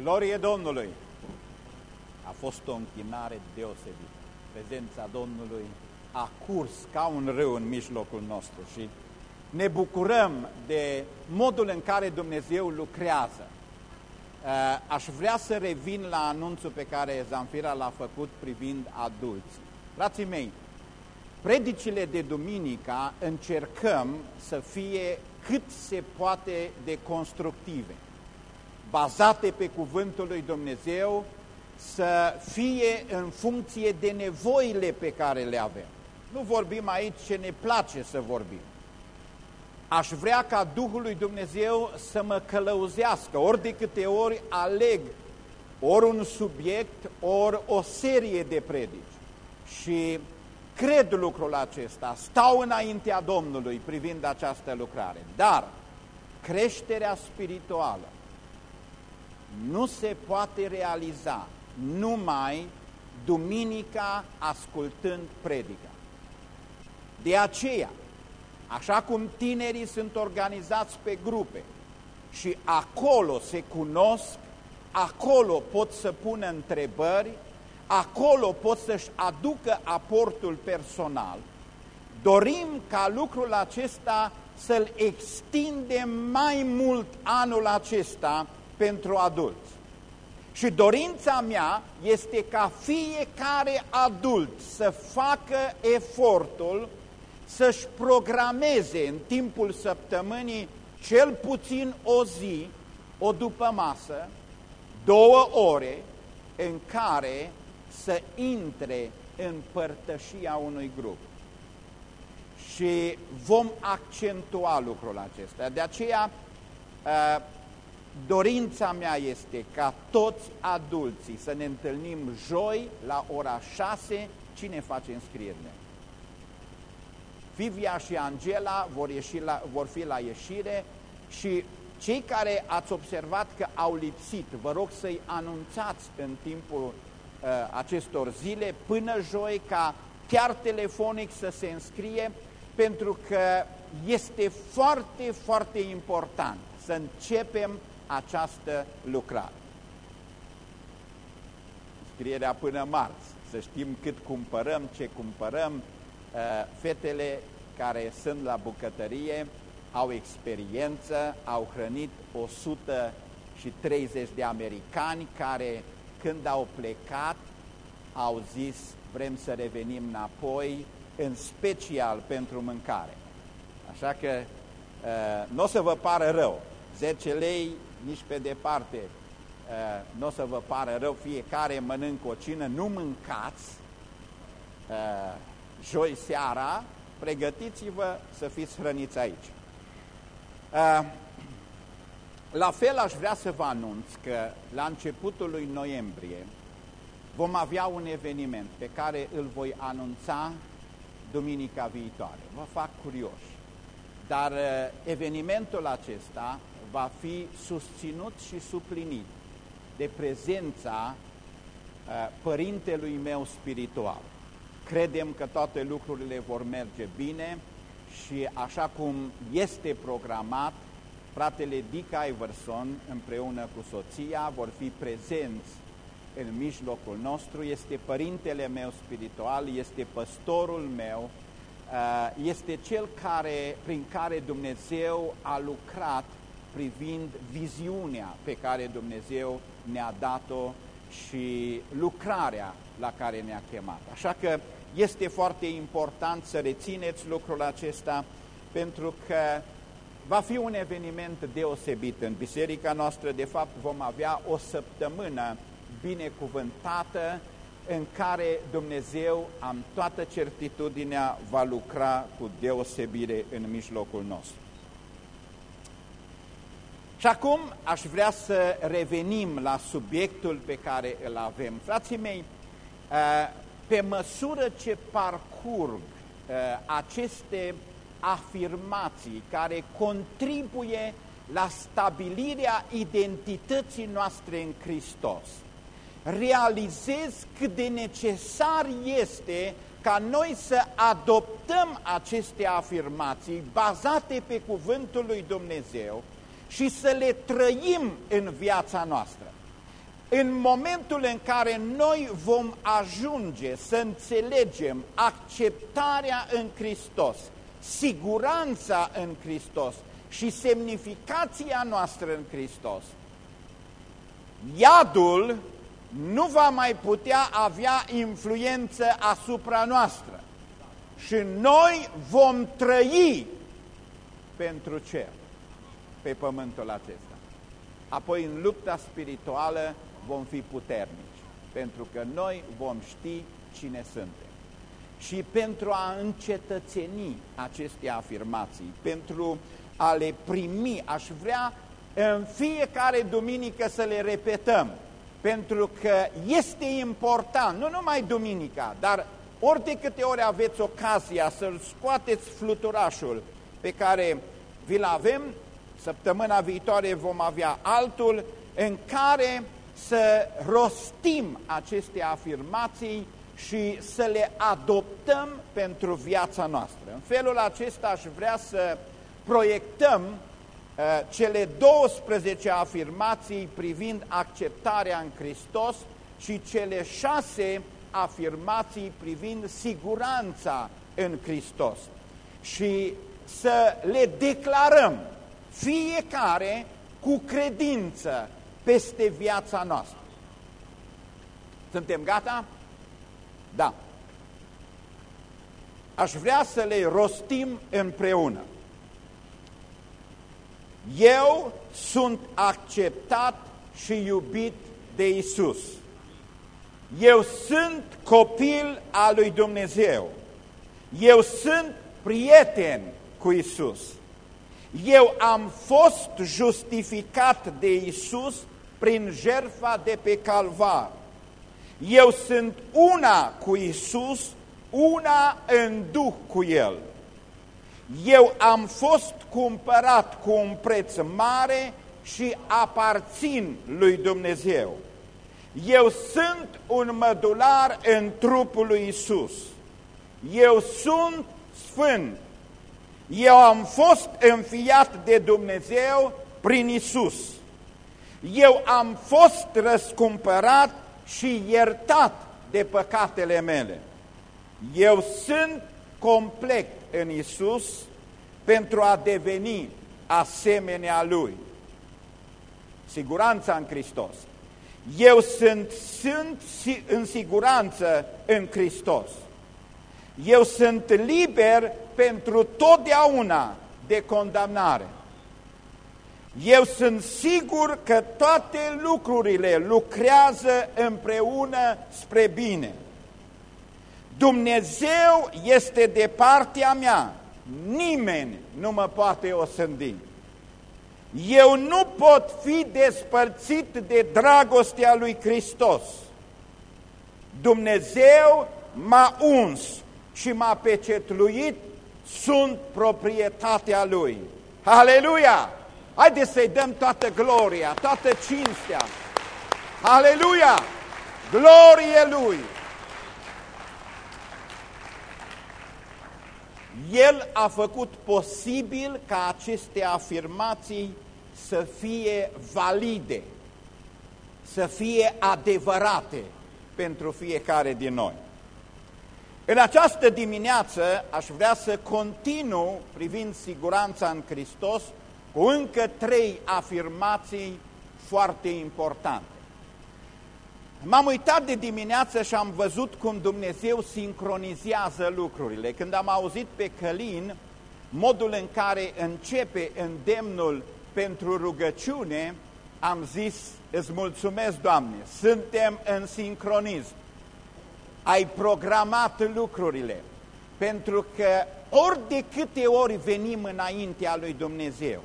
Glorie Domnului! A fost o închinare deosebită. Prezența Domnului a curs ca un râu în mijlocul nostru și ne bucurăm de modul în care Dumnezeu lucrează. Uh, aș vrea să revin la anunțul pe care Zanfira l-a făcut privind adulții. Frații mei, predicile de duminica încercăm să fie cât se poate de constructive bazate pe cuvântul lui Dumnezeu, să fie în funcție de nevoile pe care le avem. Nu vorbim aici ce ne place să vorbim. Aș vrea ca Duhul lui Dumnezeu să mă călăuzească, ori de câte ori aleg ori un subiect, ori o serie de predici. Și cred lucrul acesta, stau înaintea Domnului privind această lucrare. Dar creșterea spirituală nu se poate realiza numai duminica ascultând predica. De aceea, așa cum tinerii sunt organizați pe grupe și acolo se cunosc, acolo pot să pună întrebări, acolo pot să-și aducă aportul personal, dorim ca lucrul acesta să-l extindem mai mult anul acesta pentru adulți. Și dorința mea este ca fiecare adult să facă efortul să-și programeze în timpul săptămânii cel puțin o zi, o după masă, două ore în care să intre în părtășia unui grup. Și vom accentua lucrul acesta. De aceea, uh, Dorința mea este ca toți adulții să ne întâlnim joi la ora 6. Cine face înscrierile? Fivia și Angela vor, ieși la, vor fi la ieșire și cei care ați observat că au lipsit, vă rog să-i anunțați în timpul uh, acestor zile până joi ca chiar telefonic să se înscrie pentru că este foarte, foarte important să începem această lucrare. Scrierea până marți, să știm cât cumpărăm, ce cumpărăm. Uh, fetele care sunt la bucătărie au experiență, au hrănit 130 de americani care când au plecat au zis vrem să revenim înapoi, în special pentru mâncare. Așa că uh, nu o să vă pară rău, 10 lei nici pe departe uh, nu o să vă pară rău, fiecare mănâncă o cină, nu mâncați uh, joi seara, pregătiți-vă să fiți hrăniți aici. Uh, la fel aș vrea să vă anunț că la începutul lui noiembrie vom avea un eveniment pe care îl voi anunța duminica viitoare. Vă fac curioși. Dar evenimentul acesta va fi susținut și suplinit de prezența uh, părintelui meu spiritual. Credem că toate lucrurile vor merge bine și așa cum este programat, fratele Dick Iverson împreună cu soția vor fi prezenți în mijlocul nostru, este părintele meu spiritual, este păstorul meu, uh, este cel care, prin care Dumnezeu a lucrat privind viziunea pe care Dumnezeu ne-a dat-o și lucrarea la care ne-a chemat. Așa că este foarte important să rețineți lucrul acesta pentru că va fi un eveniment deosebit în biserica noastră. De fapt, vom avea o săptămână binecuvântată în care Dumnezeu, am toată certitudinea, va lucra cu deosebire în mijlocul nostru. Și acum aș vrea să revenim la subiectul pe care îl avem. Frații mei, uh, pe măsură ce parcurg uh, aceste afirmații care contribuie la stabilirea identității noastre în Hristos, realizez cât de necesar este ca noi să adoptăm aceste afirmații bazate pe cuvântul lui Dumnezeu și să le trăim în viața noastră. în momentul în care noi vom ajunge să înțelegem acceptarea în Hristos, siguranța în Hristos și semnificația noastră în Hristos, iadul nu va mai putea avea influență asupra noastră și noi vom trăi pentru cer pe pământul acesta. Apoi în lupta spirituală vom fi puternici, pentru că noi vom ști cine suntem. Și pentru a încetățeni aceste afirmații, pentru a le primi, aș vrea în fiecare duminică să le repetăm, pentru că este important, nu numai duminica, dar ori de câte ori aveți ocazia să-l scoateți fluturașul pe care vi-l avem, săptămâna viitoare vom avea altul, în care să rostim aceste afirmații și să le adoptăm pentru viața noastră. În felul acesta aș vrea să proiectăm uh, cele 12 afirmații privind acceptarea în Hristos și cele șase afirmații privind siguranța în Hristos și să le declarăm fiecare cu credință peste viața noastră. Suntem gata? Da. Aș vrea să le rostim împreună. Eu sunt acceptat și iubit de Isus. Eu sunt copil al lui Dumnezeu. Eu sunt prieten cu Isus. Eu am fost justificat de Isus prin jertfa de pe calvar. Eu sunt una cu Isus, una în duh cu El. Eu am fost cumpărat cu un preț mare și aparțin lui Dumnezeu. Eu sunt un mădular în trupul lui Isus. Eu sunt sfânt. Eu am fost înfiat de Dumnezeu prin Isus. Eu am fost răscumpărat și iertat de păcatele mele. Eu sunt complet în Isus pentru a deveni asemenea Lui. Siguranța în Hristos. Eu sunt, sunt în siguranță în Hristos. Eu sunt liber pentru totdeauna de condamnare. Eu sunt sigur că toate lucrurile lucrează împreună spre bine. Dumnezeu este de partea mea, nimeni nu mă poate osândi. Eu nu pot fi despărțit de dragostea lui Hristos. Dumnezeu m-a uns și m-a pecetluit, sunt proprietatea Lui. Aleluia! Haideți să-i dăm toată gloria, toată cinstea. Aleluia! Glorie Lui! El a făcut posibil ca aceste afirmații să fie valide, să fie adevărate pentru fiecare din noi. În această dimineață aș vrea să continu privind siguranța în Hristos cu încă trei afirmații foarte importante. M-am uitat de dimineață și am văzut cum Dumnezeu sincronizează lucrurile. Când am auzit pe Călin modul în care începe îndemnul pentru rugăciune, am zis, îți mulțumesc, Doamne, suntem în sincronism. Ai programat lucrurile, pentru că ori de câte ori venim înaintea lui Dumnezeu,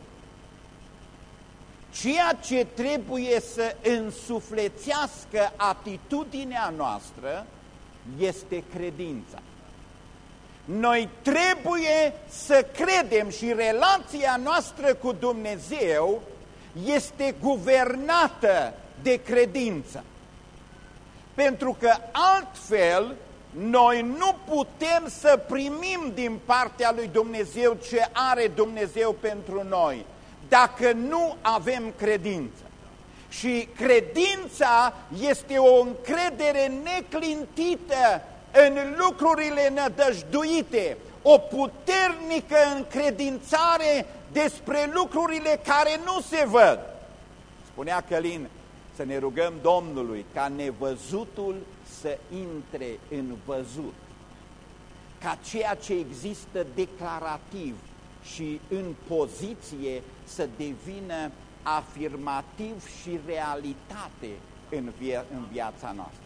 ceea ce trebuie să însuflețească atitudinea noastră este credința. Noi trebuie să credem și relația noastră cu Dumnezeu este guvernată de credință. Pentru că altfel noi nu putem să primim din partea lui Dumnezeu ce are Dumnezeu pentru noi, dacă nu avem credință. Și credința este o încredere neclintită în lucrurile nădăjduite, o puternică încredințare despre lucrurile care nu se văd. Spunea Călin să ne rugăm Domnului ca nevăzutul să intre în văzut, ca ceea ce există declarativ și în poziție să devină afirmativ și realitate în, via în viața noastră.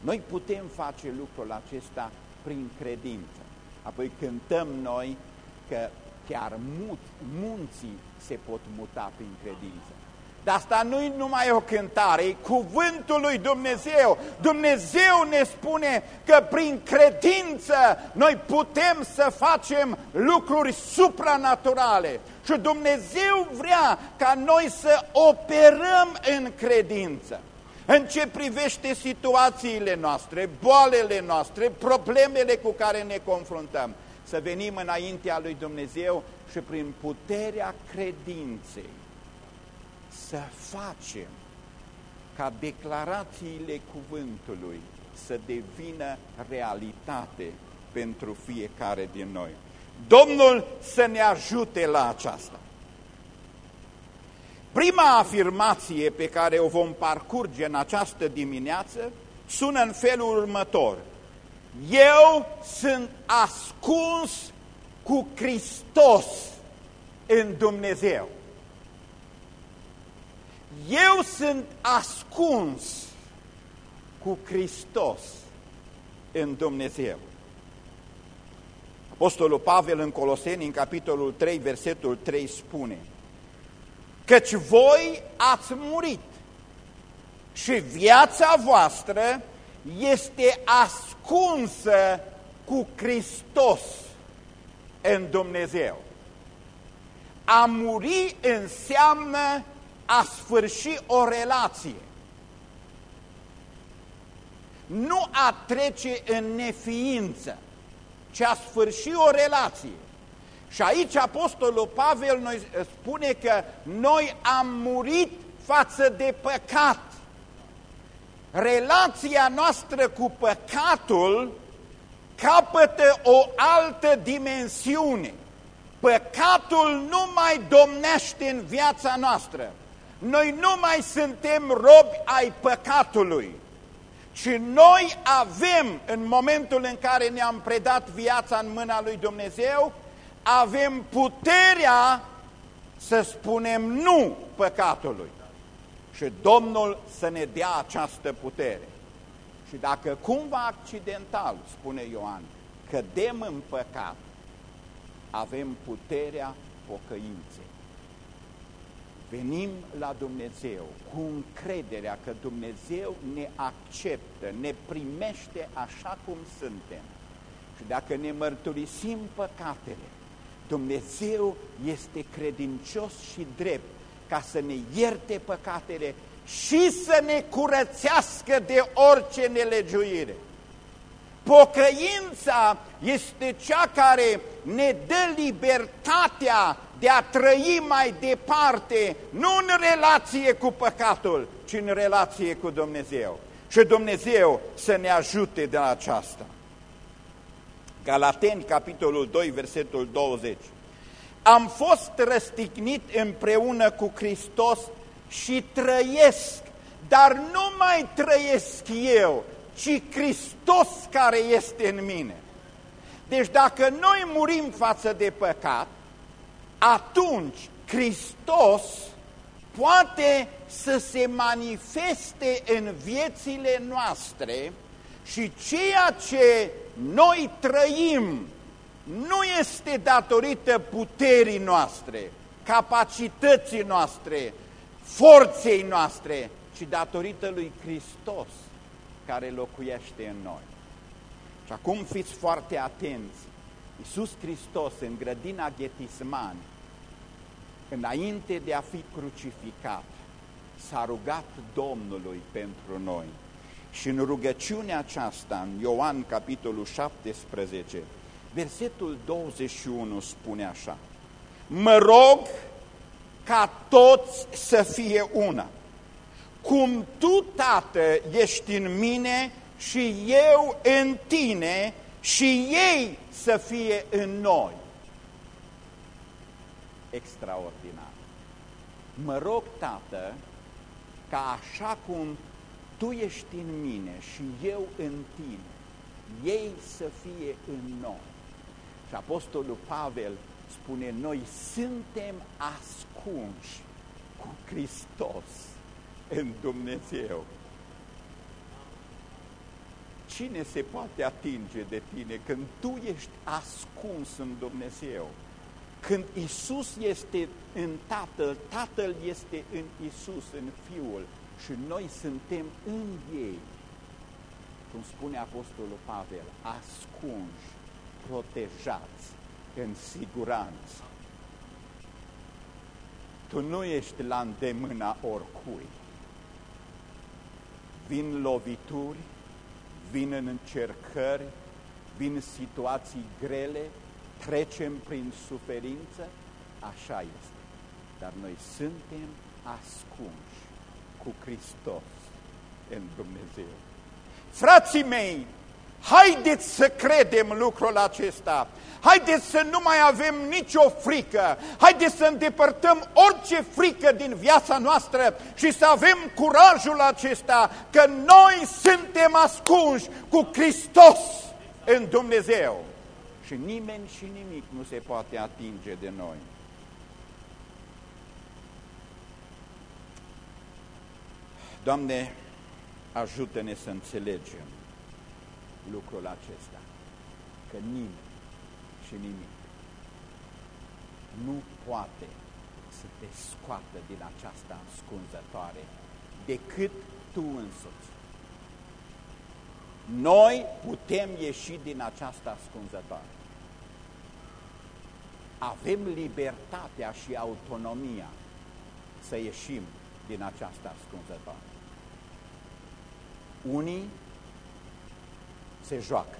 Noi putem face lucrul acesta prin credință. Apoi cântăm noi că chiar mut, munții se pot muta prin credință. Dar asta nu e numai o cântare, e cuvântul lui Dumnezeu. Dumnezeu ne spune că prin credință noi putem să facem lucruri supranaturale. Și Dumnezeu vrea ca noi să operăm în credință. În ce privește situațiile noastre, boalele noastre, problemele cu care ne confruntăm, să venim înaintea lui Dumnezeu și prin puterea credinței să facem ca declarațiile cuvântului să devină realitate pentru fiecare din noi. Domnul să ne ajute la aceasta. Prima afirmație pe care o vom parcurge în această dimineață sună în felul următor. Eu sunt ascuns cu Hristos în Dumnezeu. Eu sunt ascuns cu Hristos în Dumnezeu. Apostolul Pavel în Coloseni, în capitolul 3, versetul 3, spune Căci voi ați murit și viața voastră este ascunsă cu Hristos în Dumnezeu. A muri înseamnă a sfârși o relație. Nu a trece în neființă, ci a sfârși o relație. Și aici Apostolul Pavel noi spune că noi am murit față de păcat. Relația noastră cu păcatul capătă o altă dimensiune. Păcatul nu mai domnește în viața noastră. Noi nu mai suntem robi ai păcatului, ci noi avem, în momentul în care ne-am predat viața în mâna lui Dumnezeu, avem puterea să spunem nu păcatului. Și Domnul să ne dea această putere. Și dacă cumva accidental, spune Ioan, cădem în păcat, avem puterea pocăinței. Venim la Dumnezeu cu încrederea că Dumnezeu ne acceptă, ne primește așa cum suntem. Și dacă ne mărturisim păcatele, Dumnezeu este credincios și drept ca să ne ierte păcatele și să ne curățească de orice nelegiuire. Pocăința este cea care ne dă libertatea de a trăi mai departe, nu în relație cu păcatul, ci în relație cu Dumnezeu. Și Dumnezeu să ne ajute de aceasta. Galateni, capitolul 2, versetul 20. Am fost răstignit împreună cu Hristos și trăiesc, dar nu mai trăiesc eu, ci Hristos care este în mine. Deci dacă noi murim față de păcat, atunci Hristos poate să se manifeste în viețile noastre și ceea ce noi trăim nu este datorită puterii noastre, capacității noastre, forței noastre, ci datorită lui Hristos care locuiește în noi. Și acum fiți foarte atenți. Iisus Hristos în grădina Ghetisman, înainte de a fi crucificat, s-a rugat Domnului pentru noi. Și în rugăciunea aceasta, în Ioan capitolul 17, versetul 21 spune așa, Mă rog ca toți să fie una cum Tu, Tată, ești în mine și eu în Tine și ei să fie în noi. Extraordinar. Mă rog, Tată, ca așa cum Tu ești în mine și eu în Tine, ei să fie în noi. Și Apostolul Pavel spune, noi suntem ascunși cu Hristos în Dumnezeu. Cine se poate atinge de tine când tu ești ascuns în Dumnezeu? Când Isus este în Tatăl, Tatăl este în Isus, în Fiul și noi suntem în ei. Cum spune Apostolul Pavel, ascunși, protejați, în siguranță. Tu nu ești la îndemâna oricui. Vin lovituri, vin în încercări, vin situații grele, trecem prin suferință, așa este. Dar noi suntem ascunși cu Hristos în Dumnezeu. Frații mei, haideți să credem lucrul acesta. Haideți să nu mai avem nicio frică. Haideți să îndepărtăm orice frică din viața noastră și să avem curajul acesta că noi suntem ascunși cu Hristos în Dumnezeu. Și nimeni și nimic nu se poate atinge de noi. Doamne, ajută-ne să înțelegem lucrul acesta, că nimeni și nimic nu poate să te scoată din această ascunzătoare decât tu însuți. Noi putem ieși din această ascunzătoare. Avem libertatea și autonomia să ieșim din această ascunzătoare. Unii se joacă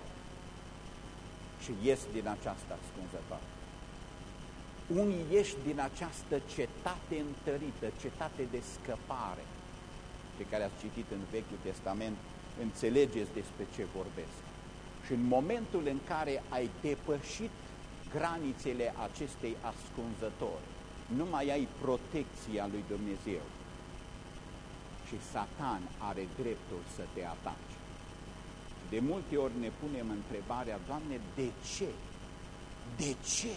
și ies din această ascunzătoare. Unii ieși din această cetate întărită, cetate de scăpare, pe care ați citit în Vechiul Testament, înțelegeți despre ce vorbesc. Și în momentul în care ai depășit granițele acestei ascunzători, nu mai ai protecția lui Dumnezeu și Satan are dreptul să te atace. De multe ori ne punem întrebarea, Doamne, de ce? De ce?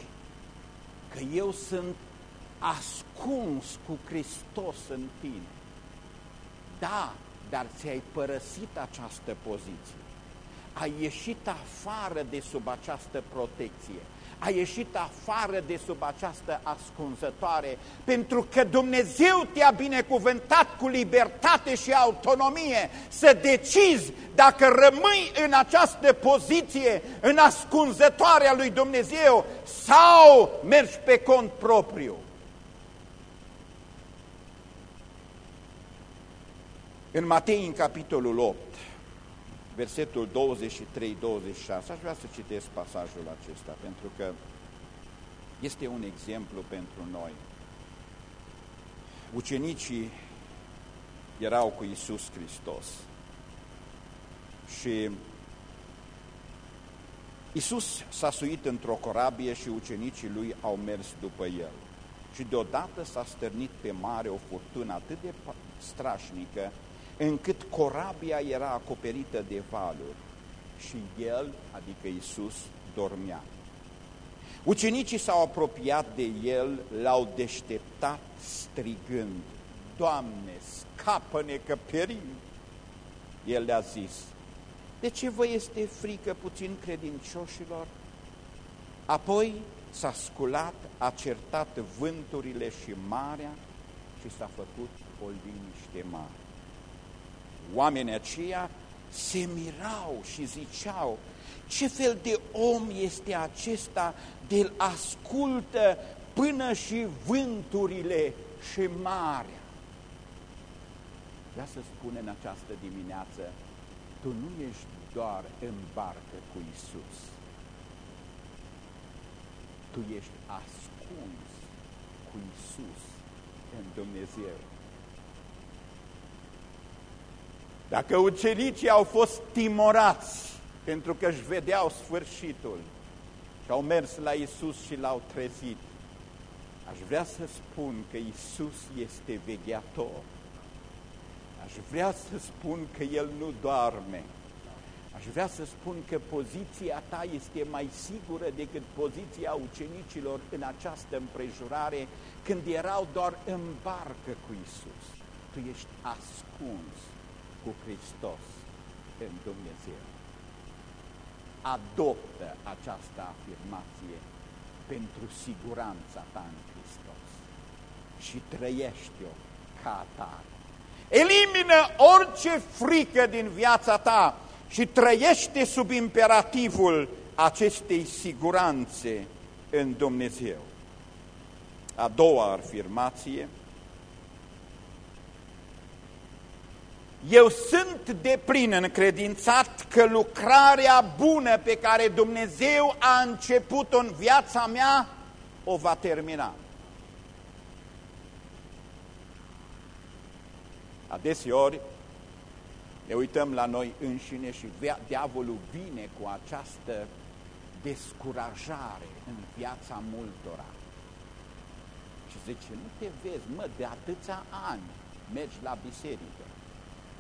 Că eu sunt ascuns cu Hristos în tine. Da, dar ți-ai părăsit această poziție. Ai ieșit afară de sub această protecție a ieșit afară de sub această ascunzătoare, pentru că Dumnezeu te-a binecuvântat cu libertate și autonomie să decizi dacă rămâi în această poziție, în ascunzătoarea lui Dumnezeu, sau mergi pe cont propriu. În Matei, în capitolul 8, versetul 23-26. Aș vrea să citesc pasajul acesta, pentru că este un exemplu pentru noi. Ucenicii erau cu Isus Hristos și Isus s-a suit într-o corabie și ucenicii lui au mers după el. Și deodată s-a stârnit pe mare o furtună atât de strașnică încât corabia era acoperită de valuri și el, adică Isus, dormea. Ucenicii s-au apropiat de el, l-au deșteptat strigând, Doamne, scapă-ne că perim! El le-a zis, de ce vă este frică puțin credincioșilor? Apoi s-a sculat, a certat vânturile și marea și s-a făcut o liniște mare. Oamenii aceia se mirau și ziceau, ce fel de om este acesta de ascultă până și vânturile și marea. Vreau să spun în această dimineață, tu nu ești doar în barcă cu Isus. Tu ești ascuns cu Isus în Dumnezeu. Dacă ucenicii au fost timorați pentru că își vedeau sfârșitul și au mers la Isus și l-au trezit, aș vrea să spun că Isus este vegheator. Aș vrea să spun că El nu doarme. Aș vrea să spun că poziția ta este mai sigură decât poziția ucenicilor în această împrejurare când erau doar în barcă cu Isus. Tu ești ascuns cu Hristos în Dumnezeu. Adoptă această afirmație pentru siguranța ta în Hristos și trăiește-o ca atare. Elimină orice frică din viața ta și trăiește sub imperativul acestei siguranțe în Dumnezeu. A doua afirmație, Eu sunt de plin încredințat că lucrarea bună pe care Dumnezeu a început-o în viața mea o va termina. Adeseori ne uităm la noi înșine și diavolul vine cu această descurajare în viața multora. Și zice, nu te vezi, mă, de atâția ani mergi la biserică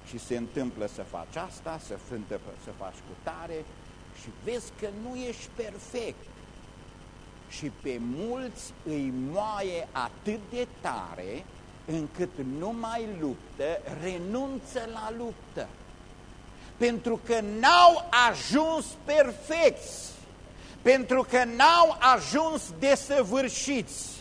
și se întâmplă să faci asta, să, întâmplă, să faci cu tare și vezi că nu ești perfect. Și pe mulți îi moaie atât de tare încât nu mai luptă, renunță la luptă. Pentru că n-au ajuns perfecți, pentru că n-au ajuns desăvârșiți.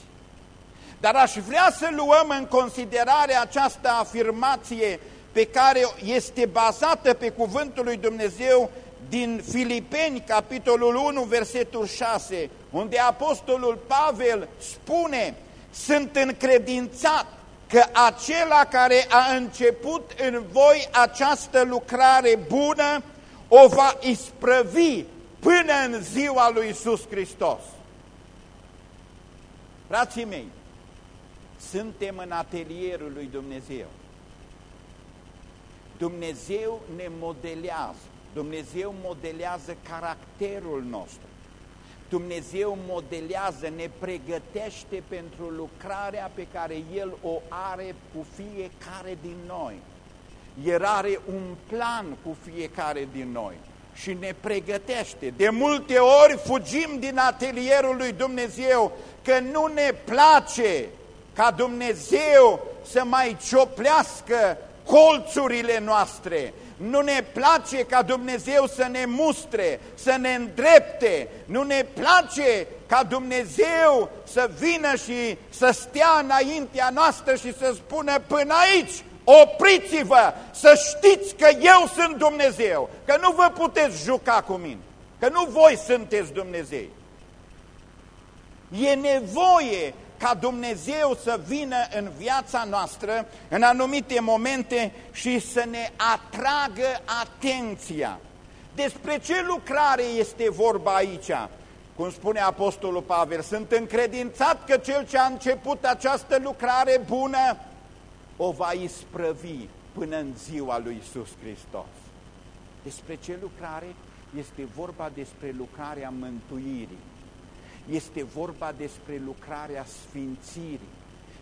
Dar aș vrea să luăm în considerare această afirmație pe care este bazată pe cuvântul lui Dumnezeu din Filipeni, capitolul 1, versetul 6, unde apostolul Pavel spune, sunt încredințat că acela care a început în voi această lucrare bună o va isprăvi până în ziua lui Iisus Hristos. Frații mei, suntem în atelierul lui Dumnezeu. Dumnezeu ne modelează, Dumnezeu modelează caracterul nostru. Dumnezeu modelează, ne pregătește pentru lucrarea pe care El o are cu fiecare din noi. El are un plan cu fiecare din noi și ne pregătește. De multe ori fugim din atelierul lui Dumnezeu că nu ne place ca Dumnezeu să mai cioplească colțurile noastre, nu ne place ca Dumnezeu să ne mustre, să ne îndrepte, nu ne place ca Dumnezeu să vină și să stea înaintea noastră și să spună până aici, opriți-vă, să știți că eu sunt Dumnezeu, că nu vă puteți juca cu mine, că nu voi sunteți Dumnezei. E nevoie ca Dumnezeu să vină în viața noastră în anumite momente și să ne atragă atenția. Despre ce lucrare este vorba aici? Cum spune Apostolul Pavel, sunt încredințat că cel ce a început această lucrare bună o va isprăvi până în ziua lui Iisus Hristos. Despre ce lucrare? Este vorba despre lucrarea mântuirii este vorba despre lucrarea sfințirii,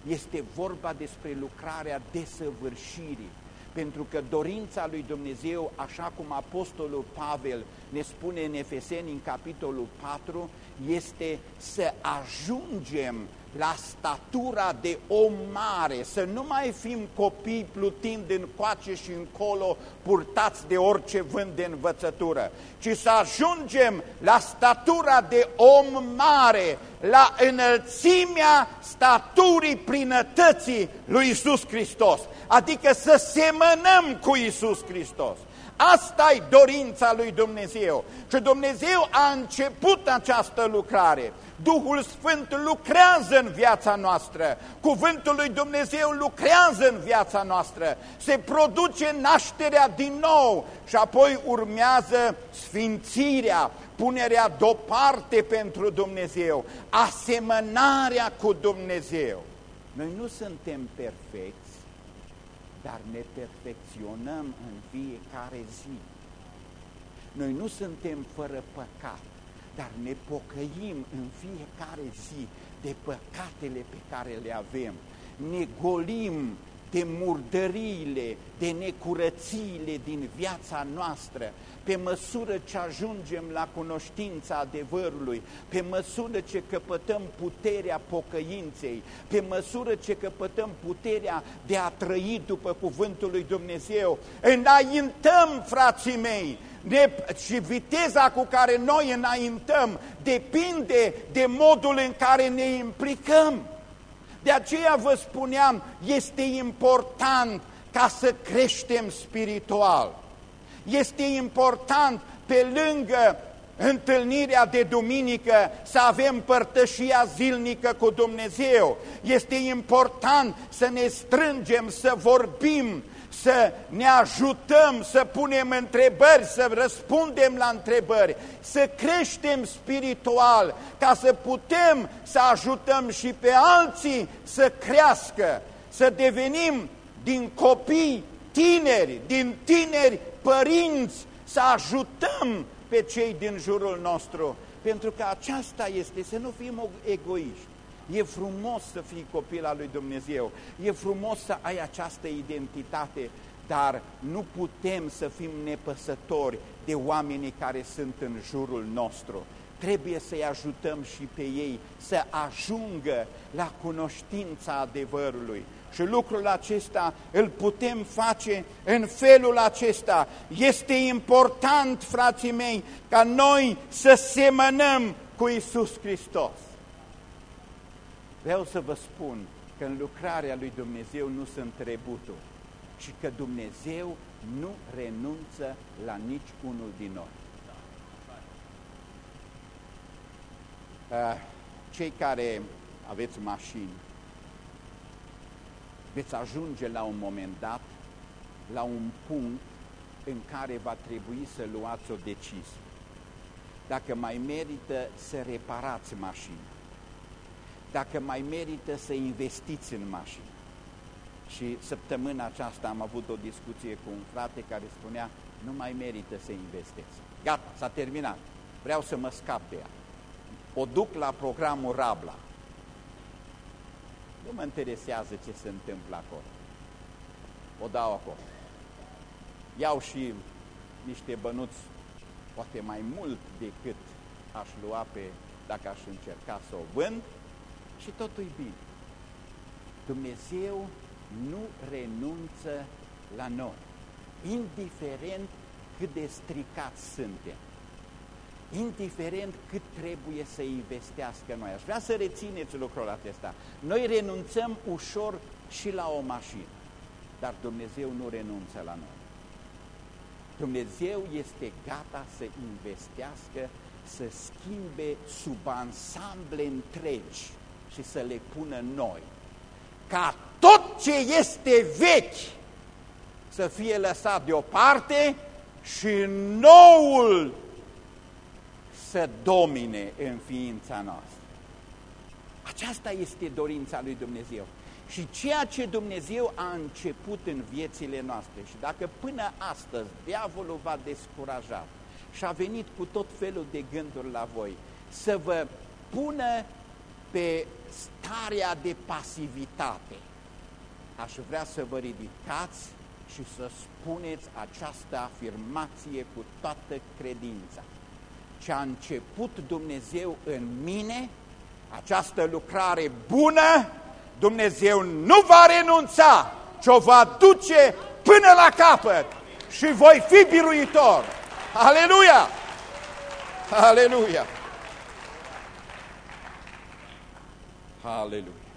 este vorba despre lucrarea desăvârșirii, pentru că dorința lui Dumnezeu, așa cum Apostolul Pavel ne spune în Efeseni în capitolul 4, este să ajungem la statura de om mare, să nu mai fim copii plutind în coace și încolo, purtați de orice vânt de învățătură, ci să ajungem la statura de om mare, la înălțimea staturii plinătății lui Isus Hristos, adică să semănăm cu Isus Hristos. Asta e dorința lui Dumnezeu. Și Dumnezeu a început această lucrare. Duhul Sfânt lucrează în viața noastră. Cuvântul lui Dumnezeu lucrează în viața noastră. Se produce nașterea din nou și apoi urmează sfințirea, punerea deoparte pentru Dumnezeu, asemănarea cu Dumnezeu. Noi nu suntem perfecți, dar ne perfecționăm în fiecare zi. Noi nu suntem fără păcat, dar ne pocăim în fiecare zi de păcatele pe care le avem. Ne golim de murdăriile, de necurățiile din viața noastră, pe măsură ce ajungem la cunoștința adevărului, pe măsură ce căpătăm puterea pocăinței, pe măsură ce căpătăm puterea de a trăi după cuvântul lui Dumnezeu, înaintăm, frații mei, de, și viteza cu care noi înaintăm depinde de modul în care ne implicăm. De aceea vă spuneam, este important ca să creștem spiritual. Este important pe lângă întâlnirea de duminică să avem părtășia zilnică cu Dumnezeu. Este important să ne strângem, să vorbim, să ne ajutăm, să punem întrebări, să răspundem la întrebări, să creștem spiritual, ca să putem să ajutăm și pe alții să crească, să devenim din copii tineri, din tineri părinți, să ajutăm pe cei din jurul nostru, pentru că aceasta este, să nu fim egoiști. E frumos să fii copil al lui Dumnezeu, e frumos să ai această identitate, dar nu putem să fim nepăsători de oamenii care sunt în jurul nostru. Trebuie să-i ajutăm și pe ei să ajungă la cunoștința adevărului. Și lucrul acesta îl putem face în felul acesta. Este important, frații mei, ca noi să semănăm cu Isus Hristos. Vreau să vă spun că în lucrarea lui Dumnezeu nu sunt trebuturi și că Dumnezeu nu renunță la nici unul din noi. Uh, cei care aveți mașini, veți ajunge la un moment dat la un punct în care va trebui să luați o decizie. Dacă mai merită să reparați mașina, dacă mai merită să investiți în mașină. Și săptămâna aceasta am avut o discuție cu un frate care spunea, nu mai merită să investeți. Gata, s-a terminat. Vreau să mă scap de ea. O duc la programul Rabla. Nu mă interesează ce se întâmplă acolo. O dau acolo. Iau și niște bănuți, poate mai mult decât aș lua pe, dacă aș încerca să o vând, și totul e bine. Dumnezeu nu renunță la noi, indiferent cât de stricați suntem, indiferent cât trebuie să investească noi. Aș vrea să rețineți lucrul acesta. Noi renunțăm ușor și la o mașină, dar Dumnezeu nu renunță la noi. Dumnezeu este gata să investească, să schimbe sub ansamble întregi și să le pună noi. Ca tot ce este vechi să fie lăsat deoparte și noul să domine în ființa noastră. Aceasta este dorința lui Dumnezeu. Și ceea ce Dumnezeu a început în viețile noastre și dacă până astăzi diavolul v-a descurajat și a venit cu tot felul de gânduri la voi, să vă pună pe starea de pasivitate. Aș vrea să vă ridicați și să spuneți această afirmație cu toată credința. Ce a început Dumnezeu în mine, această lucrare bună, Dumnezeu nu va renunța, ci o va duce până la capăt și voi fi biruitor. Aleluia! Aleluia! Aleluia!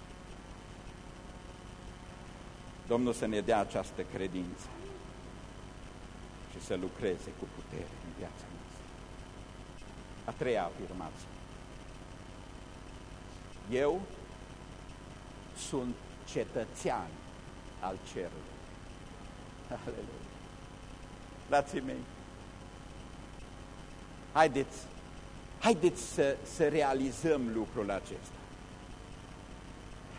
Domnul să ne dea această credință și să lucreze cu putere în viața noastră. A treia afirmație. Eu sunt cetățean al cerului. Aleluia! Frații mei, haideți, haideți să, să realizăm lucrul acesta.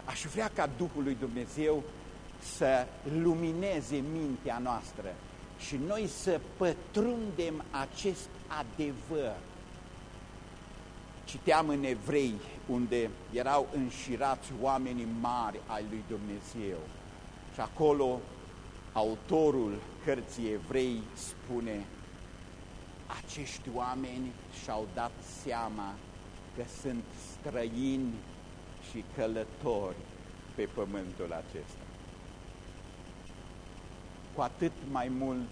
Aș vrea ca Duhul lui Dumnezeu să lumineze mintea noastră și noi să pătrundem acest adevăr. Citeam în Evrei, unde erau înșirați oamenii mari ai lui Dumnezeu. Și acolo autorul cărții Evrei spune, acești oameni și-au dat seama că sunt străini și călători pe pământul acesta. Cu atât mai mult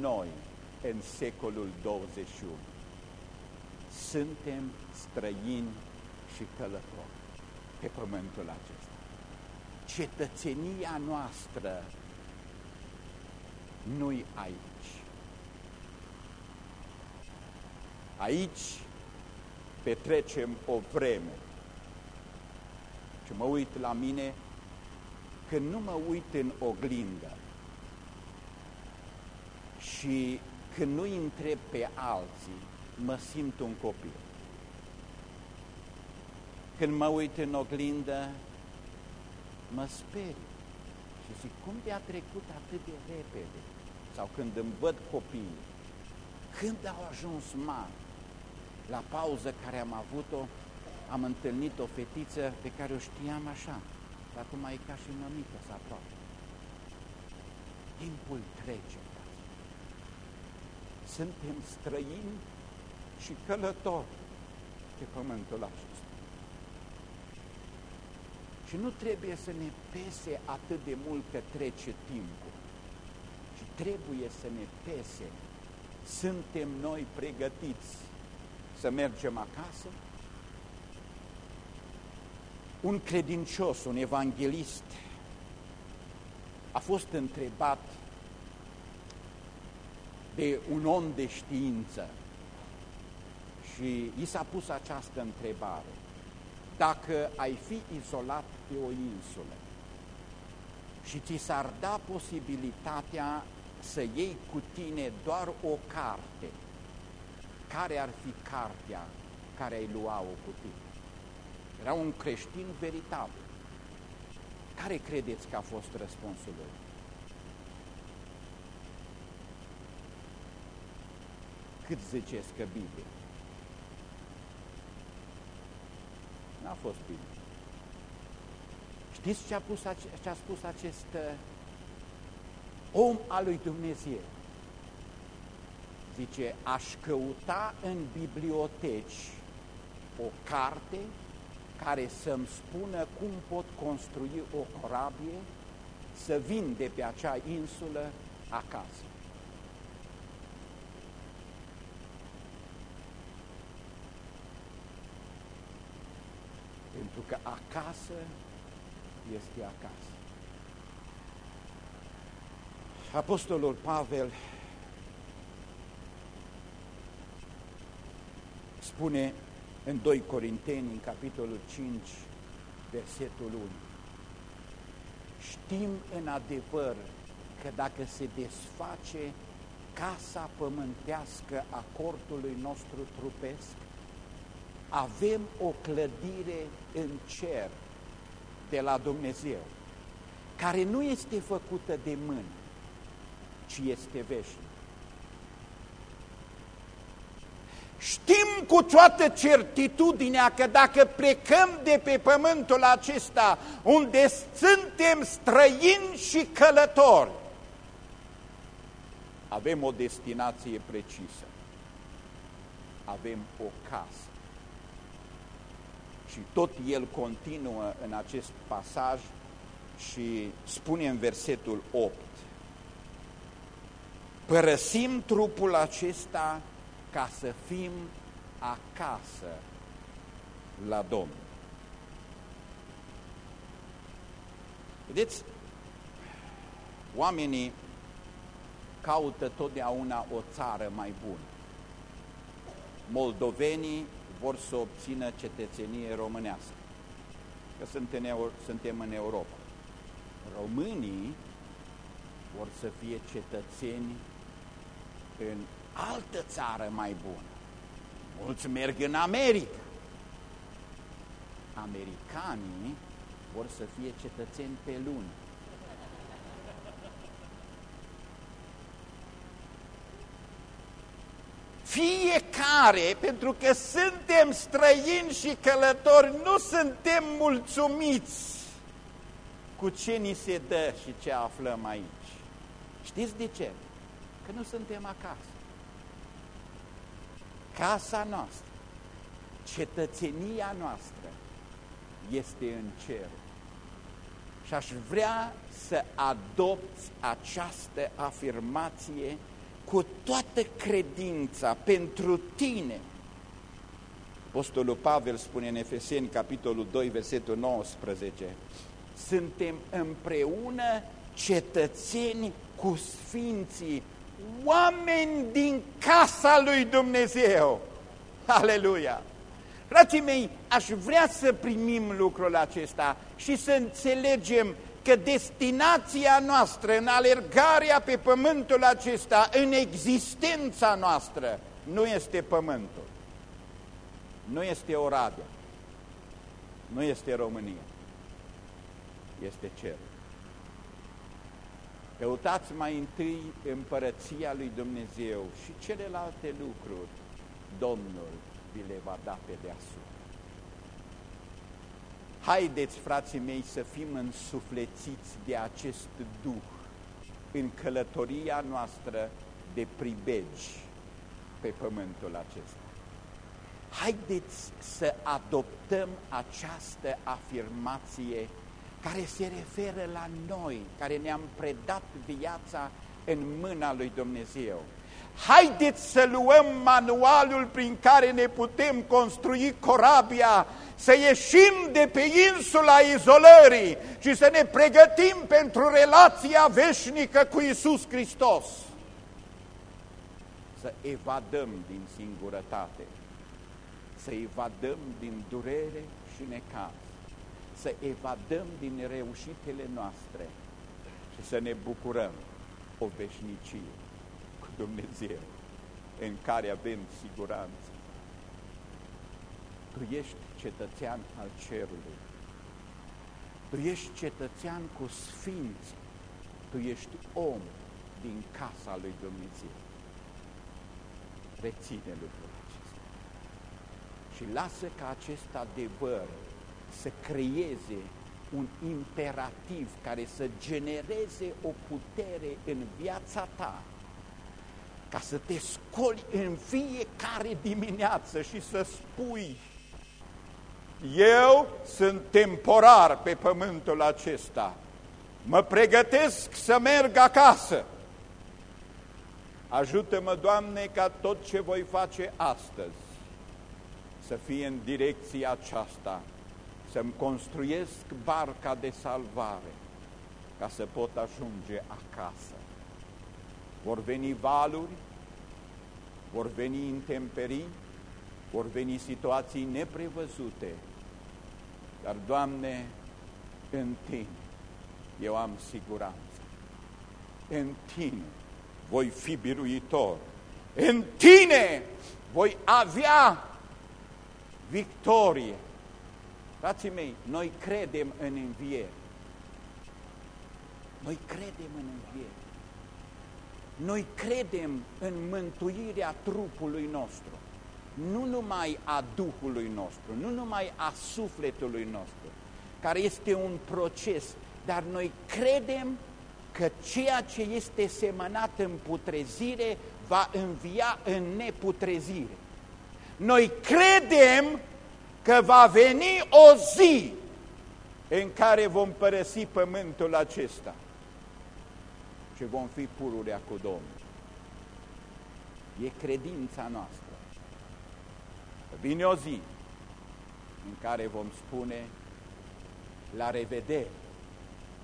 noi, în secolul 21, suntem străini și călători pe pământul acesta. Cetățenia noastră nu-i aici. Aici petrecem o vreme. Și mă uit la mine, când nu mă uit în oglindă și când nu întreb pe alții, mă simt un copil. Când mă uit în oglindă, mă sper și zic, cum de-a trecut atât de repede? Sau când îmi văd copiii, când au ajuns mari? La pauză care am avut-o, am întâlnit o fetiță pe care o știam așa, dar acum e ca și mămică să aproape. Timpul trece. Suntem străini și călători pe pământul acesta. Și nu trebuie să ne pese atât de mult că trece timpul, ci trebuie să ne pese. Suntem noi pregătiți să mergem acasă? Un credincios, un evanghelist, a fost întrebat de un om de știință și i s-a pus această întrebare. Dacă ai fi izolat pe o insulă și ți s-ar da posibilitatea să iei cu tine doar o carte, care ar fi cartea care ai lua-o cu tine? Era un creștin veritabil. Care credeți că a fost răspunsul lui? Cât ziceți că Biblia? N-a fost bine. Știți ce a, pus, ce a spus acest uh, om al lui Dumnezeu? Zice, aș căuta în biblioteci o carte care să-mi spună cum pot construi o corabie să vin de pe acea insulă acasă. Pentru că acasă este acasă. Apostolul Pavel spune în 2 Corinteni, în capitolul 5, versetul 1. Știm în adevăr că dacă se desface casa pământească a cortului nostru trupesc, avem o clădire în cer de la Dumnezeu, care nu este făcută de mână, ci este veșnică. Știm cu toată certitudinea că dacă plecăm de pe pământul acesta, unde suntem străini și călători, avem o destinație precisă. Avem o casă. Și tot el continuă în acest pasaj și spune în versetul 8, Părăsim trupul acesta ca să fim acasă la Domnul. Vedeți, oamenii caută totdeauna o țară mai bună. Moldovenii vor să obțină cetățenie românească, că suntem în Europa. Românii vor să fie cetățeni în altă țară mai bună. Mulți merg în America. Americanii vor să fie cetățeni pe lună. Fiecare, pentru că suntem străini și călători, nu suntem mulțumiți cu ce ni se dă și ce aflăm aici. Știți de ce? Că nu suntem acasă. Casa noastră, cetățenia noastră este în cer. Și aș vrea să adopți această afirmație cu toată credința pentru tine. Apostolul Pavel spune în Efeseni, capitolul 2, versetul 19, suntem împreună cetățeni cu sfinții, oameni din casa lui Dumnezeu. Aleluia! Frații mei, aș vrea să primim lucrul acesta și să înțelegem că destinația noastră în alergarea pe pământul acesta, în existența noastră, nu este pământul, nu este Oradea, nu este România, este cer. Căutați mai întâi împărăția lui Dumnezeu și celelalte lucruri Domnul vi le va da pe deasupra. Haideți, frații mei, să fim însuflețiți de acest Duh în călătoria noastră de pribegi pe pământul acesta. Haideți să adoptăm această afirmație care se referă la noi, care ne-am predat viața în mâna lui Dumnezeu. Haideți să luăm manualul prin care ne putem construi corabia, să ieșim de pe insula izolării și să ne pregătim pentru relația veșnică cu Isus Hristos. Să evadăm din singurătate, să evadăm din durere și necaz, să evadăm din reușitele noastre și să ne bucurăm o veșnicie. Dumnezeu în care avem siguranță. Tu ești cetățean al cerului. Tu ești cetățean cu sfinți. Tu ești om din casa lui Dumnezeu. Reține lucrul acesta. Și lasă ca acest adevăr să creeze un imperativ care să genereze o putere în viața ta ca să te scoli în fiecare dimineață și să spui eu sunt temporar pe pământul acesta, mă pregătesc să merg acasă. Ajută-mă, Doamne, ca tot ce voi face astăzi să fie în direcția aceasta, să-mi construiesc barca de salvare ca să pot ajunge acasă. Vor veni valuri, vor veni intemperii, vor veni situații neprevăzute, dar, Doamne, în Tine eu am siguranță. În Tine voi fi biruitor. În Tine voi avea victorie. Frații mei, noi credem în înviere. Noi credem în înviere. Noi credem în mântuirea trupului nostru, nu numai a Duhului nostru, nu numai a sufletului nostru, care este un proces, dar noi credem că ceea ce este semănat în putrezire va învia în neputrezire. Noi credem că va veni o zi în care vom părăsi pământul acesta și vom fi pururea cu Domnul. E credința noastră. Vine o zi în care vom spune la revedere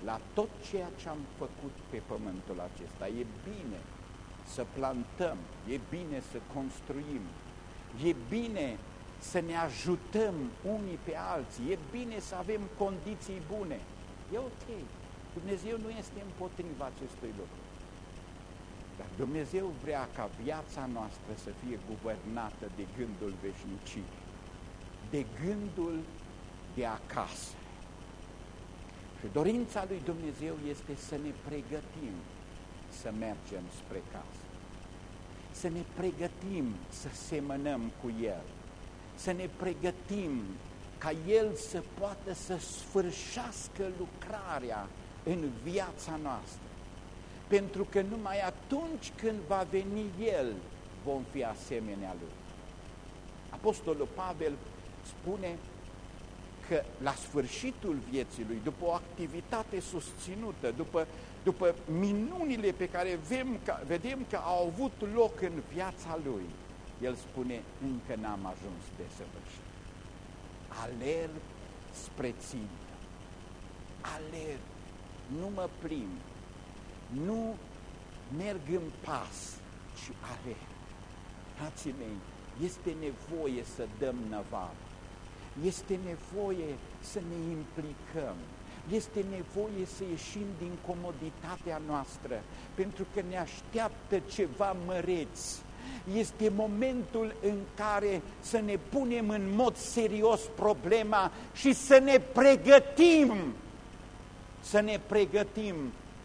la tot ceea ce am făcut pe pământul acesta. E bine să plantăm, e bine să construim, e bine să ne ajutăm unii pe alții, e bine să avem condiții bune. E ok. Dumnezeu nu este împotriva acestui lucru. Dar Dumnezeu vrea ca viața noastră să fie guvernată de gândul veșnicii, de gândul de acasă. Și dorința lui Dumnezeu este să ne pregătim să mergem spre casă. să ne pregătim să semănăm cu El, să ne pregătim ca El să poată să sfârșească lucrarea în viața noastră. Pentru că numai atunci când va veni El vom fi asemenea Lui. Apostolul Pavel spune că la sfârșitul vieții lui, după o activitate susținută, după, după minunile pe care vedem că, vedem că au avut loc în viața lui, el spune, încă n-am ajuns de săvârșit. Alerg spre țintă. Alerg. Nu mă plim. Nu merg în pas, ci alerg. Frații mei, este nevoie să dăm năvală. Este nevoie să ne implicăm. Este nevoie să ieșim din comoditatea noastră, pentru că ne așteaptă ceva măreți. Este momentul în care să ne punem în mod serios problema și să ne pregătim, să ne pregătim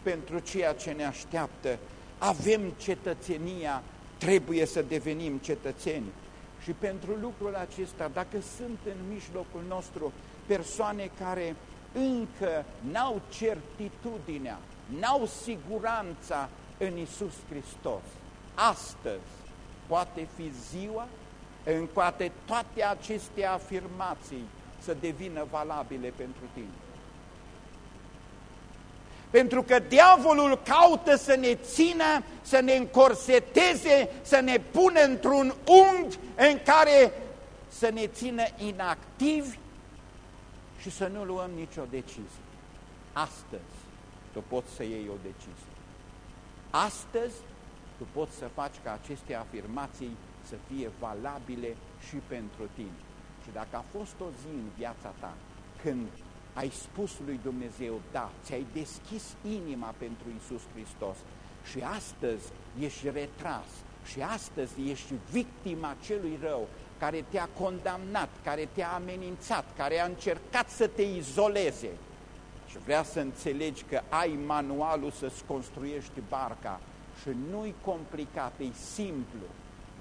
pentru ceea ce ne așteaptă. Avem cetățenia, trebuie să devenim cetățeni. Și pentru lucrul acesta, dacă sunt în mijlocul nostru persoane care încă n-au certitudinea, n-au siguranța în Isus Hristos, astăzi poate fi ziua în care toate aceste afirmații să devină valabile pentru tine. Pentru că diavolul caută să ne țină, să ne încorseteze, să ne pună într-un unghi în care să ne țină inactivi și să nu luăm nicio decizie. Astăzi tu poți să iei o decizie. Astăzi tu poți să faci ca aceste afirmații să fie valabile și pentru tine. Și dacă a fost o zi în viața ta când ai spus lui Dumnezeu, da, ți-ai deschis inima pentru Isus Hristos și astăzi ești retras și astăzi ești victima celui rău care te-a condamnat, care te-a amenințat, care a încercat să te izoleze și vrea să înțelegi că ai manualul să-ți construiești barca și nu-i complicat, e simplu,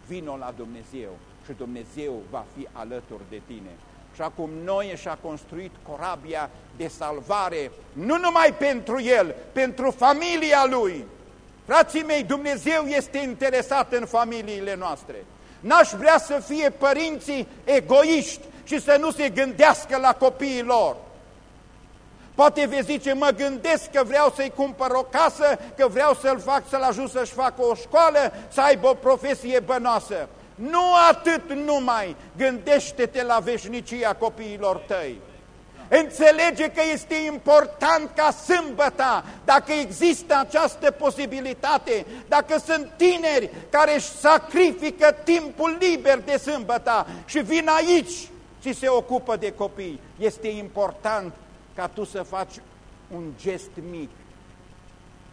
vino la Dumnezeu și Dumnezeu va fi alături de tine și acum Noe și-a construit corabia de salvare, nu numai pentru el, pentru familia lui. Frații mei, Dumnezeu este interesat în familiile noastre. N-aș vrea să fie părinții egoiști și să nu se gândească la copiii lor. Poate veți zice, mă gândesc că vreau să-i cumpăr o casă, că vreau să-l fac, să-l ajut să-și facă o școală, să aibă o profesie bănoasă. Nu atât numai, gândește-te la veșnicia copiilor tăi. Înțelege că este important ca sâmbăta, dacă există această posibilitate, dacă sunt tineri care își sacrifică timpul liber de sâmbăta și vin aici și se ocupă de copii, este important ca tu să faci un gest mic,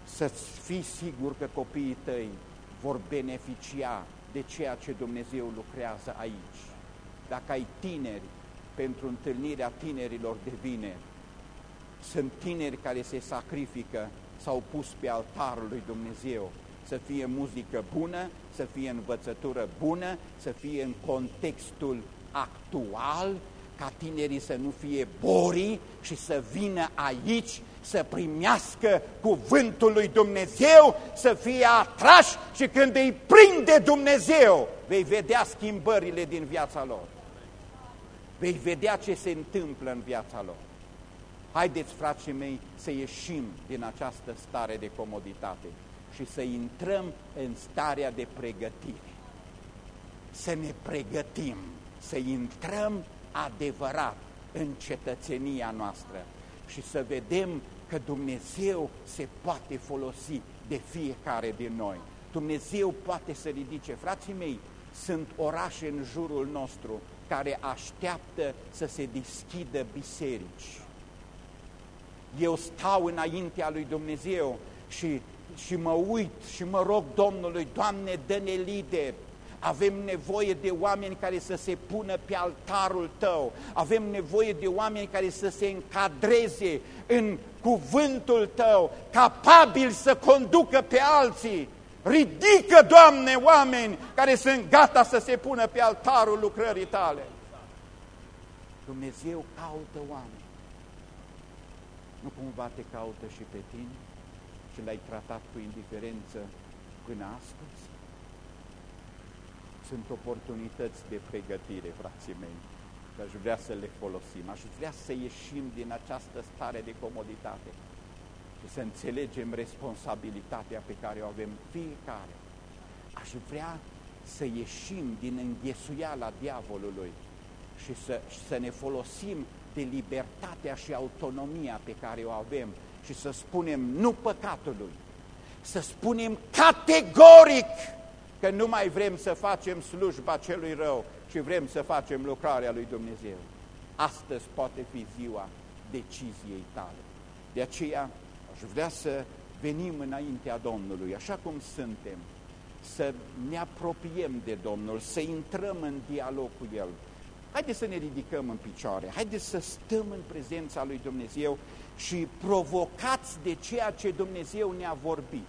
să fii sigur că copiii tăi vor beneficia de ceea ce Dumnezeu lucrează aici. Dacă ai tineri pentru întâlnirea tinerilor de vineri, sunt tineri care se sacrifică, s-au pus pe altarul lui Dumnezeu, să fie muzică bună, să fie învățătură bună, să fie în contextul actual, ca tinerii să nu fie borii și să vină aici să primească cuvântul lui Dumnezeu, să fie atrași și când îi prinde Dumnezeu, vei vedea schimbările din viața lor. Vei vedea ce se întâmplă în viața lor. Haideți, frații mei, să ieșim din această stare de comoditate și să intrăm în starea de pregătire. Să ne pregătim, să intrăm adevărat în cetățenia noastră și să vedem că Dumnezeu se poate folosi de fiecare din noi. Dumnezeu poate să ridice. Frații mei, sunt orașe în jurul nostru care așteaptă să se deschidă biserici. Eu stau înaintea lui Dumnezeu și, și mă uit și mă rog Domnului, Doamne, dă-ne lideri, avem nevoie de oameni care să se pună pe altarul tău. Avem nevoie de oameni care să se încadreze în cuvântul tău, capabili să conducă pe alții. Ridică, Doamne, oameni care sunt gata să se pună pe altarul lucrării Tale. Dumnezeu caută oameni. Nu cumva te caută și pe tine și l-ai tratat cu indiferență până astăzi? Sunt oportunități de pregătire, frații mei, și aș vrea să le folosim. Aș vrea să ieșim din această stare de comoditate și să înțelegem responsabilitatea pe care o avem fiecare. Aș vrea să ieșim din înghesuiala diavolului și să, și să ne folosim de libertatea și autonomia pe care o avem și să spunem nu păcatului, să spunem categoric că nu mai vrem să facem slujba celui rău, ci vrem să facem lucrarea lui Dumnezeu. Astăzi poate fi ziua deciziei tale. De aceea aș vrea să venim înaintea Domnului, așa cum suntem, să ne apropiem de Domnul, să intrăm în dialog cu El. Haideți să ne ridicăm în picioare, haideți să stăm în prezența lui Dumnezeu și provocați de ceea ce Dumnezeu ne-a vorbit.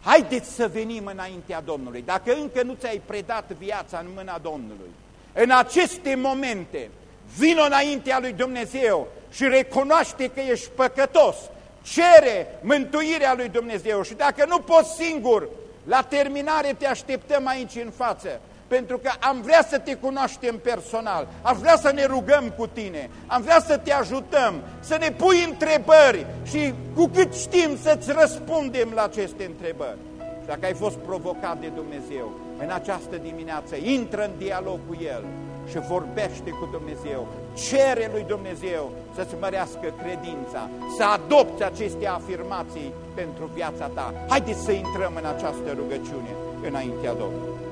Haideți să venim înaintea Domnului. Dacă încă nu ți-ai predat viața în mâna Domnului, în aceste momente, vino înaintea lui Dumnezeu și recunoaște că ești păcătos, cere mântuirea lui Dumnezeu și dacă nu poți singur, la terminare te așteptăm aici în față pentru că am vrea să te cunoaștem personal, am vrea să ne rugăm cu tine, am vrea să te ajutăm, să ne pui întrebări și cu cât știm să-ți răspundem la aceste întrebări. Și dacă ai fost provocat de Dumnezeu în această dimineață, intră în dialog cu El și vorbește cu Dumnezeu, cere lui Dumnezeu să-ți mărească credința, să adopți aceste afirmații pentru viața ta. Haideți să intrăm în această rugăciune înaintea Domnului.